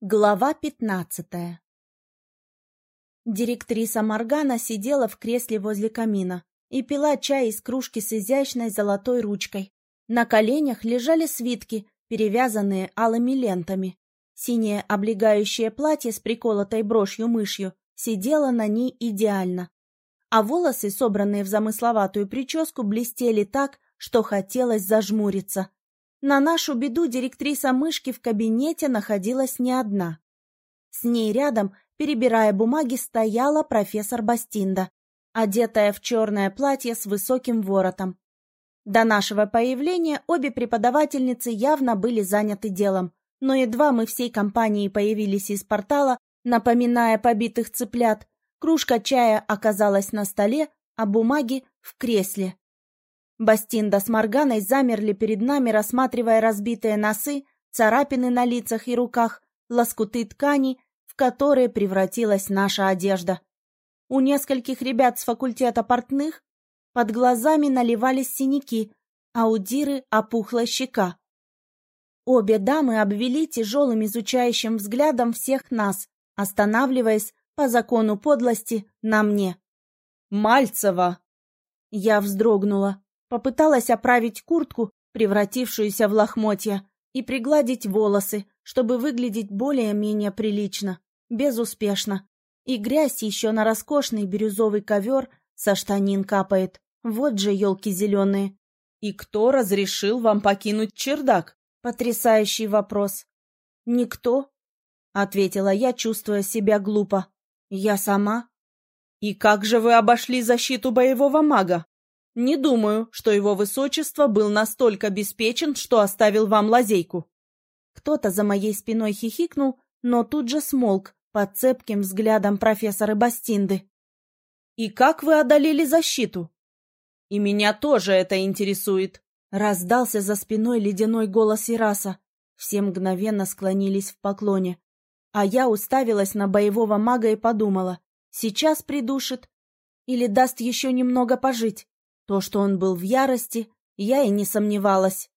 Глава пятнадцатая Директриса Моргана сидела в кресле возле камина и пила чай из кружки с изящной золотой ручкой. На коленях лежали свитки, перевязанные алыми лентами. Синее облегающее платье с приколотой брошью-мышью сидело на ней идеально. А волосы, собранные в замысловатую прическу, блестели так, что хотелось зажмуриться. На нашу беду директриса мышки в кабинете находилась не одна. С ней рядом, перебирая бумаги, стояла профессор Бастинда, одетая в черное платье с высоким воротом. До нашего появления обе преподавательницы явно были заняты делом, но едва мы всей компанией появились из портала, напоминая побитых цыплят, кружка чая оказалась на столе, а бумаги — в кресле. Бастинда с Морганой замерли перед нами, рассматривая разбитые носы, царапины на лицах и руках, лоскуты ткани, в которые превратилась наша одежда. У нескольких ребят с факультета портных под глазами наливались синяки, а у Диры опухла щека. Обе дамы обвели тяжелым изучающим взглядом всех нас, останавливаясь по закону подлости на мне. «Мальцева!» Я вздрогнула. Попыталась оправить куртку, превратившуюся в лохмотья, и пригладить волосы, чтобы выглядеть более-менее прилично. Безуспешно. И грязь еще на роскошный бирюзовый ковер со штанин капает. Вот же елки зеленые. «И кто разрешил вам покинуть чердак?» Потрясающий вопрос. «Никто», — ответила я, чувствуя себя глупо. «Я сама». «И как же вы обошли защиту боевого мага?» Не думаю, что его высочество был настолько обеспечен, что оставил вам лазейку. Кто-то за моей спиной хихикнул, но тут же смолк под цепким взглядом профессора Бастинды. «И как вы одолели защиту?» «И меня тоже это интересует», — раздался за спиной ледяной голос Ираса. Все мгновенно склонились в поклоне. А я уставилась на боевого мага и подумала, сейчас придушит или даст еще немного пожить. То, что он был в ярости, я и не сомневалась.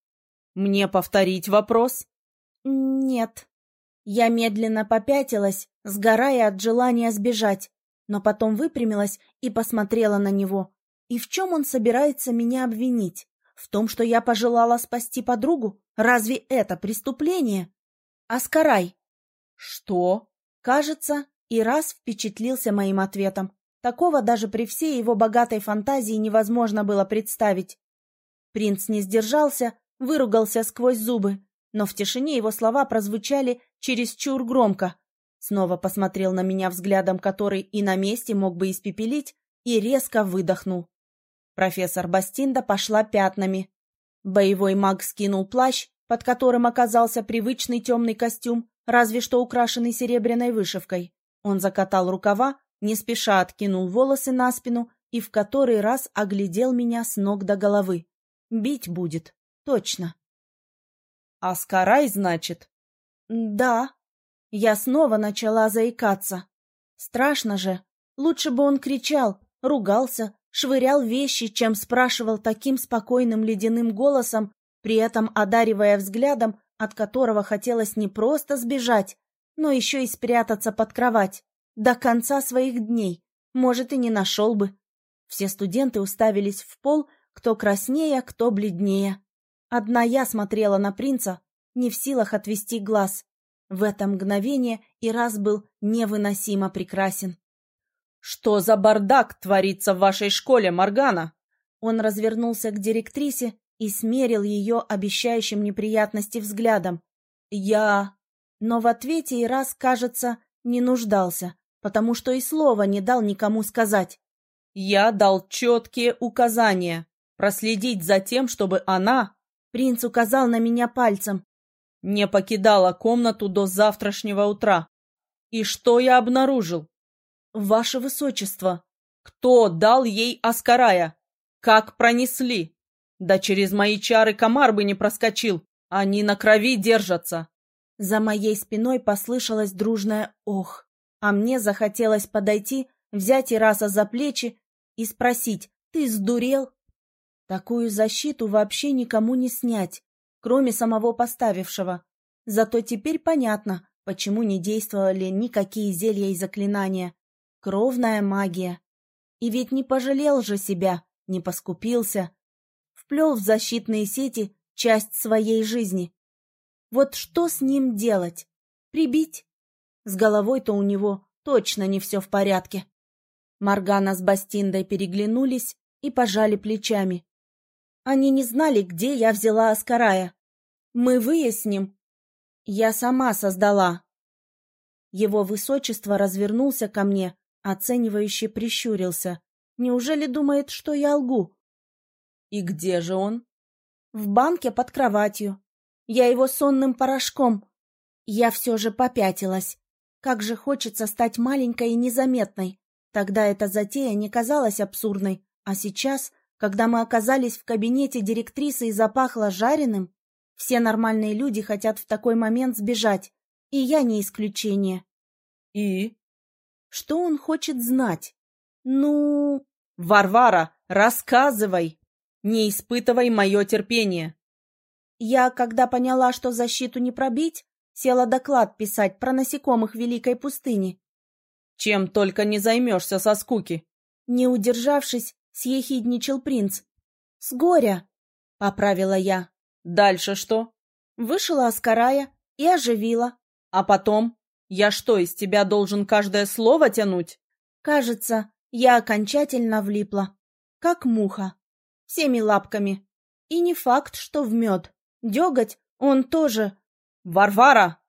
«Мне повторить вопрос?» «Нет». Я медленно попятилась, сгорая от желания сбежать, но потом выпрямилась и посмотрела на него. И в чем он собирается меня обвинить? В том, что я пожелала спасти подругу? Разве это преступление? Аскарай. Что? Кажется, и раз впечатлился моим ответом. Такого даже при всей его богатой фантазии невозможно было представить. Принц не сдержался, выругался сквозь зубы, но в тишине его слова прозвучали чересчур громко. Снова посмотрел на меня взглядом, который и на месте мог бы испепелить, и резко выдохнул. Профессор Бастинда пошла пятнами. Боевой маг скинул плащ, под которым оказался привычный темный костюм, разве что украшенный серебряной вышивкой. Он закатал рукава, не спеша откинул волосы на спину и в который раз оглядел меня с ног до головы. Бить будет, точно. «Аскарай, значит?» «Да». Я снова начала заикаться. Страшно же. Лучше бы он кричал, ругался, швырял вещи, чем спрашивал таким спокойным ледяным голосом, при этом одаривая взглядом, от которого хотелось не просто сбежать, но еще и спрятаться под кровать. До конца своих дней. Может, и не нашел бы. Все студенты уставились в пол, кто краснее, кто бледнее. Одна я смотрела на принца, не в силах отвести глаз. В это мгновение и раз был невыносимо прекрасен. «Что за бардак творится в вашей школе, Моргана?» Он развернулся к директрисе и смерил ее обещающим неприятности взглядом. «Я...» Но в ответе и раз, кажется, не нуждался потому что и слова не дал никому сказать. Я дал четкие указания проследить за тем, чтобы она, принц указал на меня пальцем, не покидала комнату до завтрашнего утра. И что я обнаружил? Ваше Высочество, кто дал ей Аскарая? Как пронесли? Да через мои чары комар бы не проскочил. Они на крови держатся. За моей спиной послышалось дружное «ох» а мне захотелось подойти, взять Ираса за плечи и спросить, «Ты сдурел?» Такую защиту вообще никому не снять, кроме самого поставившего. Зато теперь понятно, Почему не действовали никакие зелья и заклинания? Кровная магия. И ведь не пожалел же себя, не поскупился. Вплел в защитные сети часть своей жизни. Вот что с ним делать? Прибить? С головой-то у него точно не все в порядке. Маргана с Бастиндой переглянулись и пожали плечами. Они не знали, где я взяла Аскарая. Мы выясним. Я сама создала. Его высочество развернулся ко мне, оценивающе прищурился. Неужели думает, что я лгу? И где же он? В банке под кроватью. Я его сонным порошком. Я все же попятилась. Как же хочется стать маленькой и незаметной. Тогда эта затея не казалась абсурдной, а сейчас, когда мы оказались в кабинете директрисы и запахло жареным, все нормальные люди хотят в такой момент сбежать, и я не исключение. И? Что он хочет знать? Ну... Варвара, рассказывай! Не испытывай мое терпение. Я, когда поняла, что защиту не пробить, Села доклад писать про насекомых Великой пустыни. Чем только не займешься со скуки. Не удержавшись, съехидничал принц. С горя, поправила я. Дальше что? Вышла Аскарая и оживила. А потом? Я что, из тебя должен каждое слово тянуть? Кажется, я окончательно влипла. Как муха. Всеми лапками. И не факт, что в мед. Деготь он тоже «Варвара!»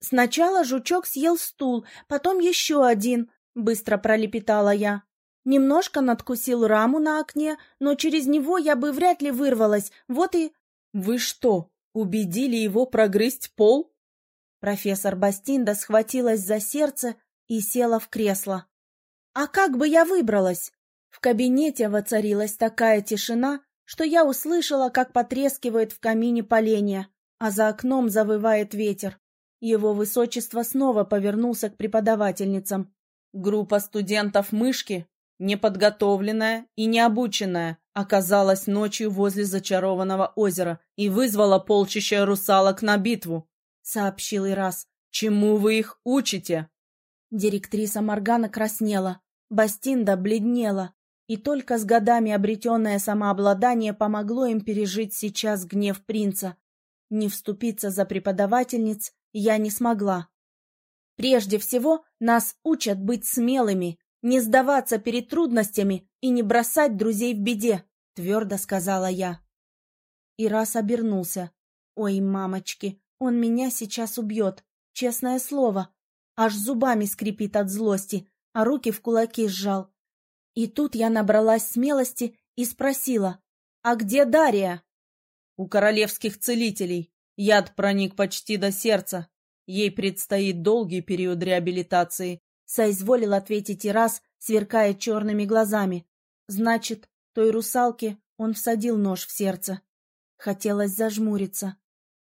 «Сначала жучок съел стул, потом еще один», — быстро пролепетала я. Немножко надкусил раму на окне, но через него я бы вряд ли вырвалась. Вот и... «Вы что, убедили его прогрызть пол?» Профессор Бастинда схватилась за сердце и села в кресло. «А как бы я выбралась?» В кабинете воцарилась такая тишина, что я услышала, как потрескивает в камине поленья а за окном завывает ветер. Его высочество снова повернулся к преподавательницам. Группа студентов-мышки, неподготовленная и необученная, оказалась ночью возле зачарованного озера и вызвала полчища русалок на битву, — сообщил Ирас. «Чему вы их учите?» Директриса Моргана краснела, Бастинда бледнела, и только с годами обретенное самообладание помогло им пережить сейчас гнев принца. Не вступиться за преподавательниц я не смогла. Прежде всего, нас учат быть смелыми, не сдаваться перед трудностями и не бросать друзей в беде, твердо сказала я. И раз обернулся. Ой, мамочки, он меня сейчас убьет, честное слово. Аж зубами скрипит от злости, а руки в кулаки сжал. И тут я набралась смелости и спросила, «А где Дарья?» У королевских целителей. Яд проник почти до сердца. Ей предстоит долгий период реабилитации. Соизволил ответить и раз, сверкая черными глазами. Значит, той русалке он всадил нож в сердце. Хотелось зажмуриться.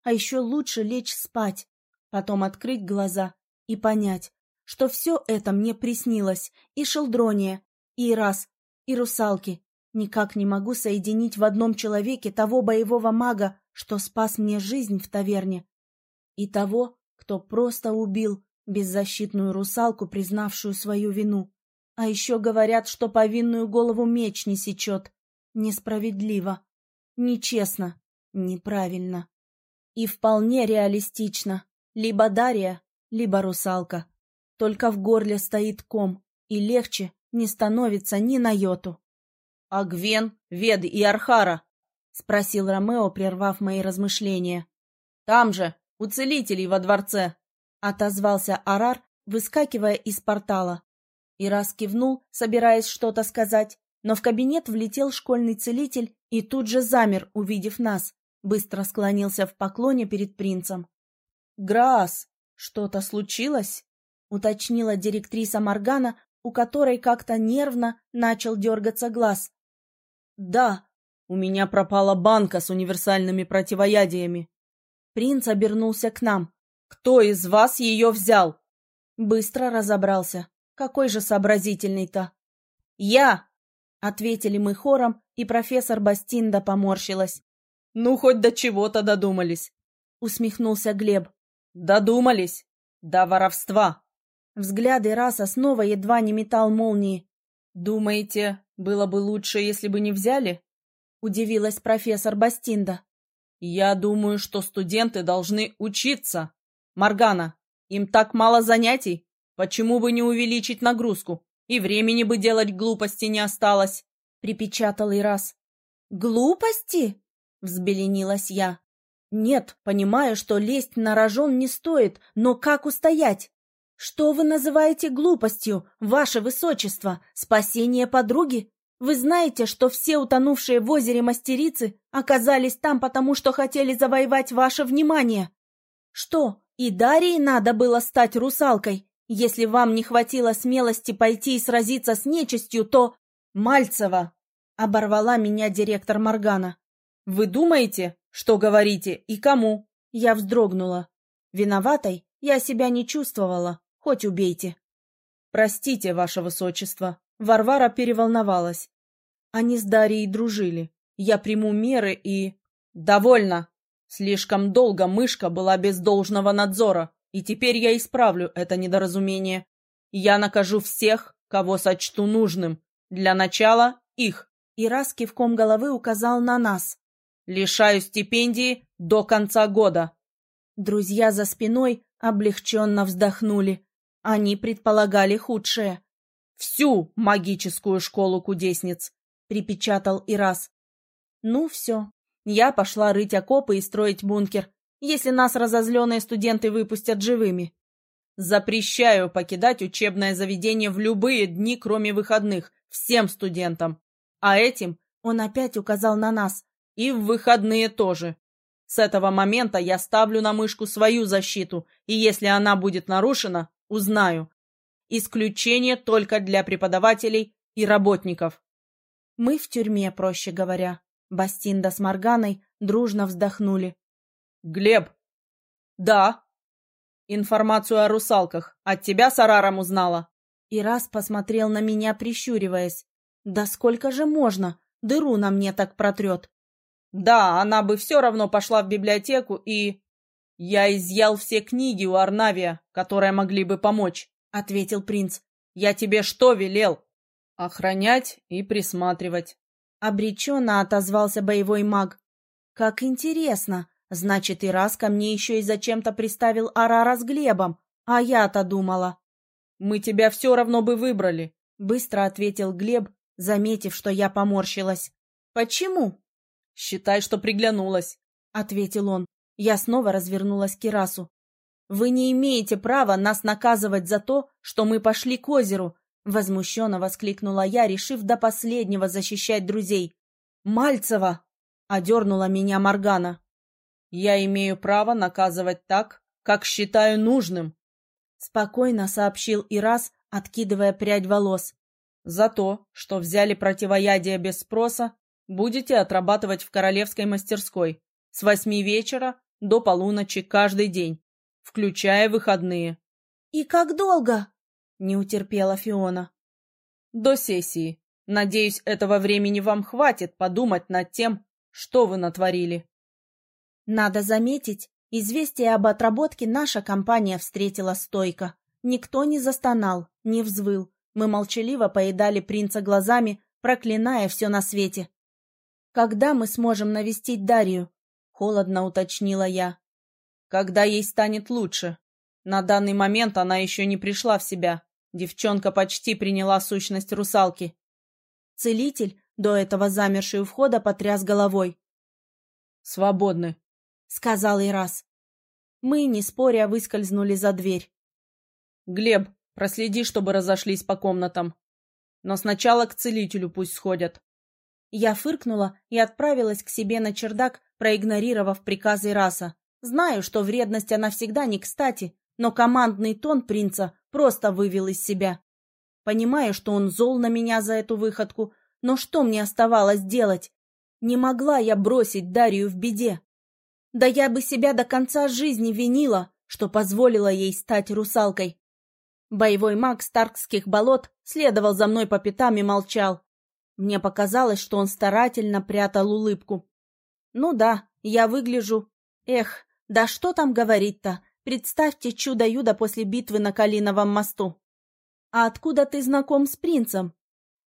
А еще лучше лечь спать, потом открыть глаза и понять, что все это мне приснилось, и шелдрония, и раз, и русалки, Никак не могу соединить в одном человеке того боевого мага, что спас мне жизнь в таверне, и того, кто просто убил беззащитную русалку, признавшую свою вину. А еще говорят, что повинную голову меч не сечет. Несправедливо, нечестно, неправильно. И вполне реалистично. Либо Дарья, либо русалка. Только в горле стоит ком, и легче не становится ни на йоту. «А Гвен, Вед и Архара?» — спросил Ромео, прервав мои размышления. «Там же, у целителей во дворце», — отозвался Арар, выскакивая из портала. И раз кивнул, собираясь что-то сказать, но в кабинет влетел школьный целитель и тут же замер, увидев нас. Быстро склонился в поклоне перед принцем. «Грас, что-то случилось?» — уточнила директриса Моргана, у которой как-то нервно начал дергаться глаз. «Да, у меня пропала банка с универсальными противоядиями». Принц обернулся к нам. «Кто из вас ее взял?» Быстро разобрался. Какой же сообразительный-то. «Я!» — ответили мы хором, и профессор Бастинда поморщилась. «Ну, хоть до чего-то додумались», — усмехнулся Глеб. «Додумались. До воровства. Взгляды Раса снова едва не метал молнии. «Думаете, было бы лучше, если бы не взяли?» — удивилась профессор Бастинда. «Я думаю, что студенты должны учиться. Маргана, им так мало занятий. Почему бы не увеличить нагрузку? И времени бы делать глупости не осталось», — припечатал Ирас. «Глупости?» — взбеленилась я. «Нет, понимаю, что лезть на рожон не стоит, но как устоять? Что вы называете глупостью, ваше высочество? Спасение подруги? Вы знаете, что все утонувшие в озере мастерицы оказались там потому, что хотели завоевать ваше внимание? Что, и Дарье надо было стать русалкой? Если вам не хватило смелости пойти и сразиться с нечистью, то... Мальцева! Оборвала меня директор Моргана. Вы думаете, что говорите и кому? Я вздрогнула. Виноватой я себя не чувствовала. Хоть убейте. Простите, ваше высочество. Варвара переволновалась. Они с Дарьей дружили. Я приму меры и... Довольно. Слишком долго мышка была без должного надзора, и теперь я исправлю это недоразумение. Я накажу всех, кого сочту нужным. Для начала их. И раз кивком головы указал на нас. Лишаю стипендии до конца года. Друзья за спиной облегченно вздохнули. Они предполагали худшее. «Всю магическую школу кудесниц!» — припечатал Ирас. «Ну, все. Я пошла рыть окопы и строить бункер, если нас разозленные студенты выпустят живыми. Запрещаю покидать учебное заведение в любые дни, кроме выходных, всем студентам. А этим он опять указал на нас. И в выходные тоже. С этого момента я ставлю на мышку свою защиту, и если она будет нарушена, Узнаю. Исключение только для преподавателей и работников. Мы в тюрьме, проще говоря. Бастинда с Морганой дружно вздохнули. Глеб. Да. Информацию о русалках. От тебя с Араром узнала. И раз посмотрел на меня, прищуриваясь. Да сколько же можно? Дыру на мне так протрет. Да, она бы все равно пошла в библиотеку и... «Я изъял все книги у Арнавия, которые могли бы помочь», — ответил принц. «Я тебе что велел?» «Охранять и присматривать». Обреченно отозвался боевой маг. «Как интересно! Значит, и раз ко мне еще и зачем-то приставил Арара с Глебом, а я-то думала». «Мы тебя все равно бы выбрали», — быстро ответил Глеб, заметив, что я поморщилась. «Почему?» «Считай, что приглянулась», — ответил он. Я снова развернулась к Кирасу. «Вы не имеете права нас наказывать за то, что мы пошли к озеру!» Возмущенно воскликнула я, решив до последнего защищать друзей. «Мальцева!» — одернула меня Моргана. «Я имею право наказывать так, как считаю нужным», — спокойно сообщил Ирас, откидывая прядь волос. «За то, что взяли противоядие без спроса, будете отрабатывать в королевской мастерской с восьми вечера до полуночи каждый день, включая выходные. «И как долго?» — не утерпела Фиона. «До сессии. Надеюсь, этого времени вам хватит подумать над тем, что вы натворили». Надо заметить, известие об отработке наша компания встретила стойко. Никто не застонал, не взвыл. Мы молчаливо поедали принца глазами, проклиная все на свете. «Когда мы сможем навестить Дарью?» Холодно уточнила я. Когда ей станет лучше. На данный момент она еще не пришла в себя. Девчонка почти приняла сущность русалки. Целитель, до этого замерший у входа, потряс головой. «Свободны», — сказал Ирас. Мы, не споря, выскользнули за дверь. «Глеб, проследи, чтобы разошлись по комнатам. Но сначала к целителю пусть сходят». Я фыркнула и отправилась к себе на чердак, проигнорировав приказы Раса. Знаю, что вредность она всегда не кстати, но командный тон принца просто вывел из себя. Понимаю, что он зол на меня за эту выходку, но что мне оставалось делать? Не могла я бросить Дарью в беде. Да я бы себя до конца жизни винила, что позволила ей стать русалкой. Боевой маг Старкских болот следовал за мной по пятам и молчал. Мне показалось, что он старательно прятал улыбку. Ну да, я выгляжу... Эх, да что там говорить-то? Представьте чудо-юдо после битвы на Калиновом мосту. «А откуда ты знаком с принцем?»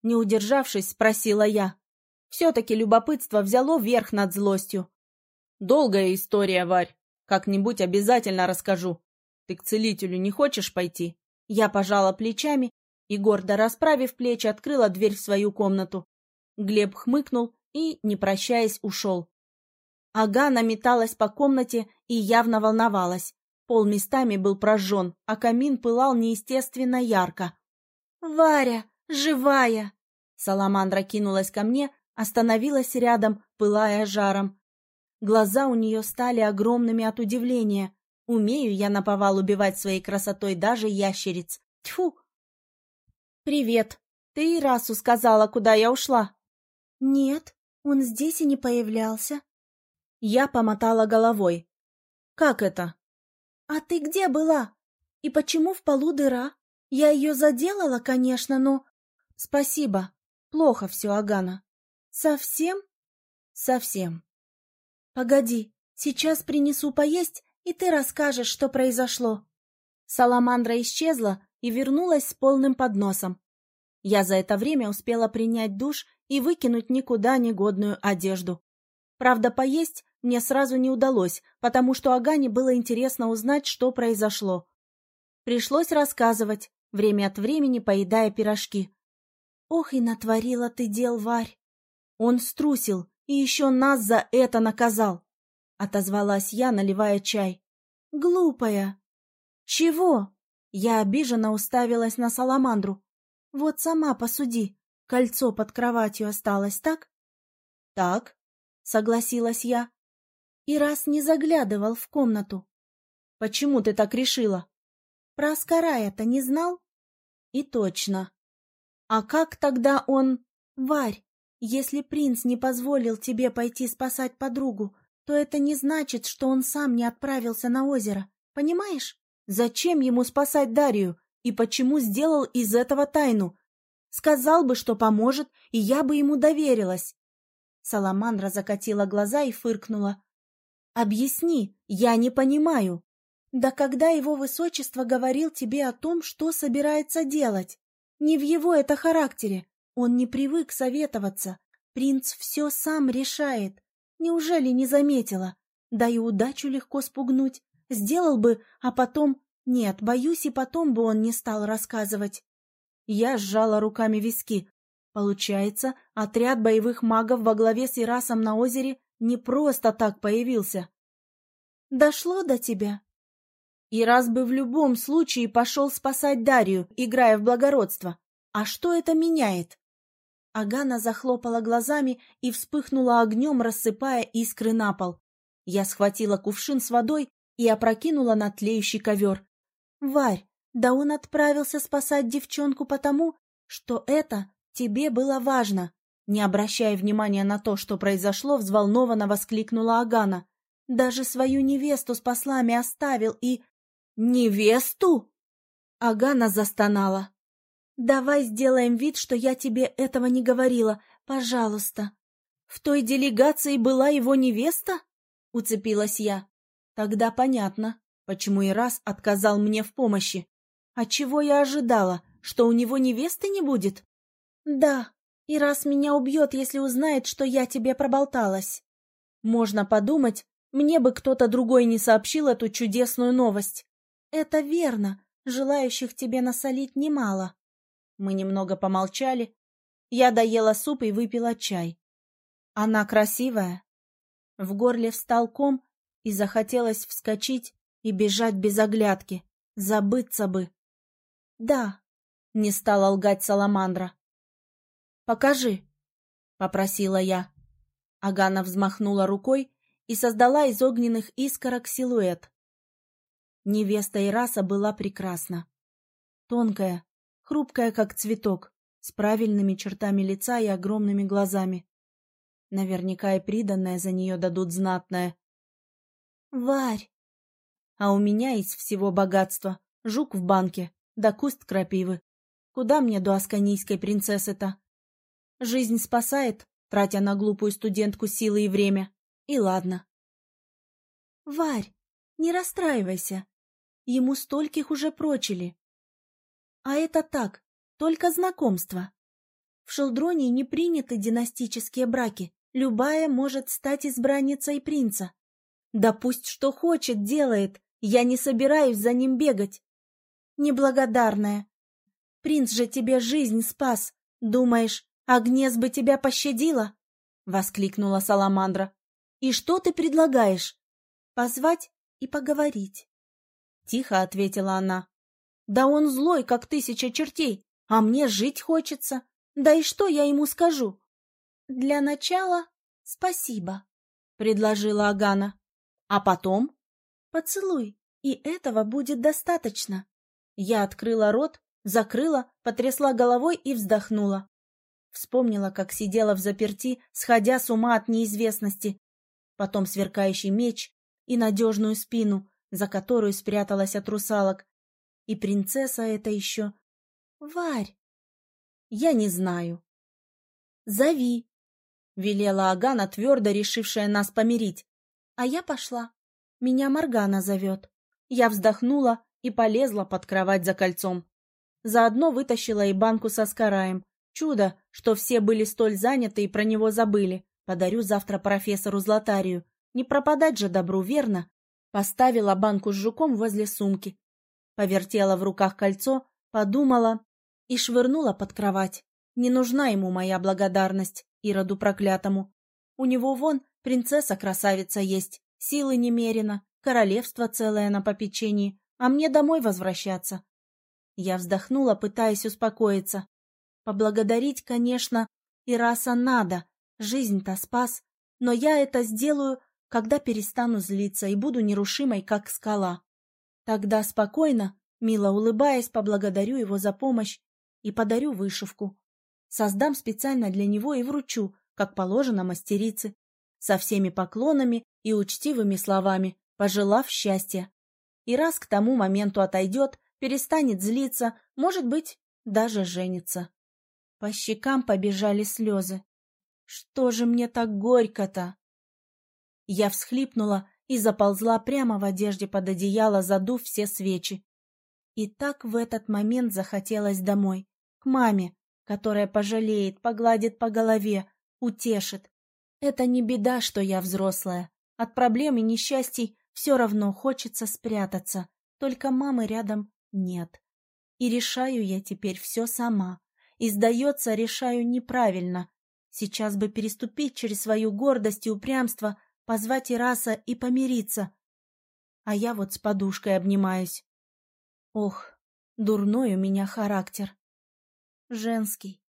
Не удержавшись, спросила я. Все-таки любопытство взяло верх над злостью. «Долгая история, Варь. Как-нибудь обязательно расскажу. Ты к целителю не хочешь пойти?» Я пожала плечами и, гордо расправив плечи, открыла дверь в свою комнату. Глеб хмыкнул и, не прощаясь, ушел. Агана металась по комнате и явно волновалась. Пол местами был прожжен, а камин пылал неестественно ярко. «Варя, живая!» Саламандра кинулась ко мне, остановилась рядом, пылая жаром. Глаза у нее стали огромными от удивления. Умею я наповал убивать своей красотой даже ящериц. Тьфу! «Привет. Ты Ирасу сказала, куда я ушла?» «Нет, он здесь и не появлялся». Я помотала головой. «Как это?» «А ты где была? И почему в полу дыра? Я ее заделала, конечно, но...» «Спасибо. Плохо все, Агана». «Совсем?» «Совсем». «Погоди, сейчас принесу поесть, и ты расскажешь, что произошло». Саламандра исчезла и вернулась с полным подносом. Я за это время успела принять душ и выкинуть никуда негодную одежду. Правда, поесть мне сразу не удалось, потому что Агане было интересно узнать, что произошло. Пришлось рассказывать, время от времени поедая пирожки. «Ох и натворила ты дел, Варь!» Он струсил и еще нас за это наказал, — отозвалась я, наливая чай. «Глупая!» «Чего?» Я обиженно уставилась на Саламандру. «Вот сама посуди, кольцо под кроватью осталось, так?» «Так», — согласилась я и раз не заглядывал в комнату. Почему ты так решила? Про Аскарая-то не знал? И точно. А как тогда он... Варь, если принц не позволил тебе пойти спасать подругу, то это не значит, что он сам не отправился на озеро. Понимаешь? Зачем ему спасать Дарью? И почему сделал из этого тайну? Сказал бы, что поможет, и я бы ему доверилась. Саламандра закатила глаза и фыркнула. Объясни, я не понимаю. Да когда его высочество говорил тебе о том, что собирается делать? Не в его это характере. Он не привык советоваться. Принц все сам решает. Неужели не заметила? Да и удачу легко спугнуть. Сделал бы, а потом... Нет, боюсь, и потом бы он не стал рассказывать. Я сжала руками виски. Получается, отряд боевых магов во главе с Ирасом на озере не просто так появился. Дошло до тебя? И раз бы в любом случае пошел спасать Дарью, играя в благородство. А что это меняет? Агана захлопала глазами и вспыхнула огнем, рассыпая искры на пол. Я схватила кувшин с водой и опрокинула на тлеющий ковер. «Варь, да он отправился спасать девчонку потому, что это тебе было важно. Не обращая внимания на то, что произошло, взволнованно воскликнула Агана. «Даже свою невесту с послами оставил и...» «Невесту?» Агана застонала. «Давай сделаем вид, что я тебе этого не говорила, пожалуйста». «В той делегации была его невеста?» — уцепилась я. «Тогда понятно, почему и раз отказал мне в помощи. А чего я ожидала, что у него невесты не будет?» «Да, и раз меня убьет, если узнает, что я тебе проболталась. Можно подумать, мне бы кто-то другой не сообщил эту чудесную новость. Это верно, желающих тебе насолить немало. Мы немного помолчали. Я доела суп и выпила чай. Она красивая. В горле встал ком, и захотелось вскочить и бежать без оглядки. Забыться бы. Да, не стала лгать Саламандра. «Покажи», — попросила я. Агана взмахнула рукой и создала из огненных искорок силуэт. Невеста Ираса была прекрасна. Тонкая, хрупкая, как цветок, с правильными чертами лица и огромными глазами. Наверняка и приданное за нее дадут знатное. «Варь!» А у меня из всего богатства жук в банке, да куст крапивы. Куда мне до асканийской принцессы-то? Жизнь спасает, тратя на глупую студентку силы и время. И ладно. Варь, не расстраивайся. Ему стольких уже прочили. А это так, только знакомство. В Шелдроне не приняты династические браки. Любая может стать избранницей принца. Да пусть что хочет, делает. Я не собираюсь за ним бегать. Неблагодарная. Принц же тебе жизнь спас. Думаешь, Агнес бы тебя пощадила? Воскликнула Саламандра. И что ты предлагаешь? Позвать и поговорить. Тихо ответила она. Да он злой, как тысяча чертей, а мне жить хочется. Да и что я ему скажу? Для начала спасибо, предложила Агана. А потом поцелуй, и этого будет достаточно. Я открыла рот, закрыла, потрясла головой и вздохнула. Вспомнила, как сидела в заперти, сходя с ума от неизвестности. Потом сверкающий меч и надежную спину, за которую спряталась от русалок. И принцесса это еще... Варь! Я не знаю. Зови, — велела Агана, твердо решившая нас помирить. А я пошла. Меня Моргана зовет. Я вздохнула и полезла под кровать за кольцом. Заодно вытащила и банку со скараем. Чудо, что все были столь заняты и про него забыли. Подарю завтра профессору Златарию. Не пропадать же добру, верно? Поставила банку с жуком возле сумки. Повертела в руках кольцо, подумала и швырнула под кровать. Не нужна ему моя благодарность, Ироду проклятому. У него вон принцесса-красавица есть, силы немерено, королевство целое на попечении, а мне домой возвращаться. Я вздохнула, пытаясь успокоиться. Поблагодарить, конечно, и раса надо, жизнь-то спас, но я это сделаю, когда перестану злиться и буду нерушимой, как скала. Тогда спокойно, мило улыбаясь, поблагодарю его за помощь и подарю вышивку. Создам специально для него и вручу, как положено мастерице, со всеми поклонами и учтивыми словами, пожелав счастья. И раз к тому моменту отойдет, перестанет злиться, может быть, даже женится. По щекам побежали слезы. Что же мне так горько-то? Я всхлипнула и заползла прямо в одежде под одеяло, задув все свечи. И так в этот момент захотелось домой, к маме, которая пожалеет, погладит по голове, утешит. Это не беда, что я взрослая. От проблем и несчастий все равно хочется спрятаться, только мамы рядом нет. И решаю я теперь все сама. И, сдается, решаю неправильно. Сейчас бы переступить через свою гордость и упрямство, позвать Ираса и помириться. А я вот с подушкой обнимаюсь. Ох, дурной у меня характер. Женский.